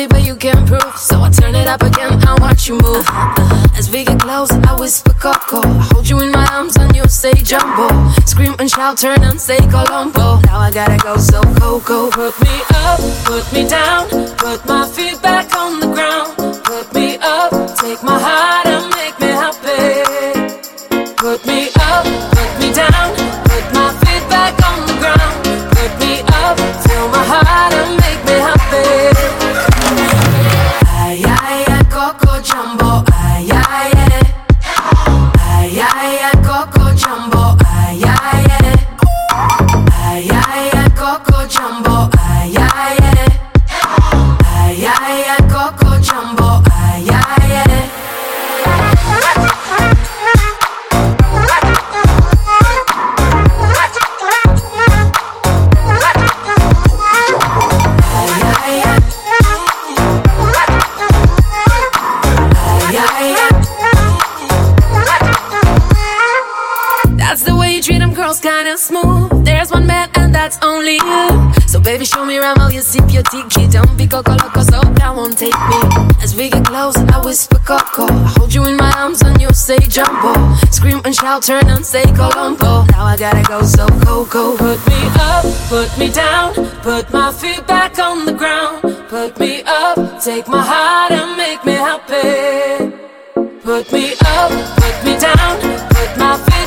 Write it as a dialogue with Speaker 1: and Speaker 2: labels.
Speaker 1: say, but you can't prove. So I turn it up again and watch you move. Uh-huh. As we get close, I whisper Coco. I hold you in my arms and you say Jumbo. Scream and shout, turn and say Colombo. Now I gotta go, so Coco. Put me up, put me down, put my feet back on the ground. Put me up, take my heart Baby, show me around while you sip your tiki. Don't be coco loco, so that won't take me. As we get close, I whisper coco. I hold you in my arms and you say jumbo. Scream and shout, turn and say Colombo. Now I gotta go, so coco. Put me up, put me down, put my feet back on the ground. Put me up, take my heart and make me happy. Put me up, put me down, put my feet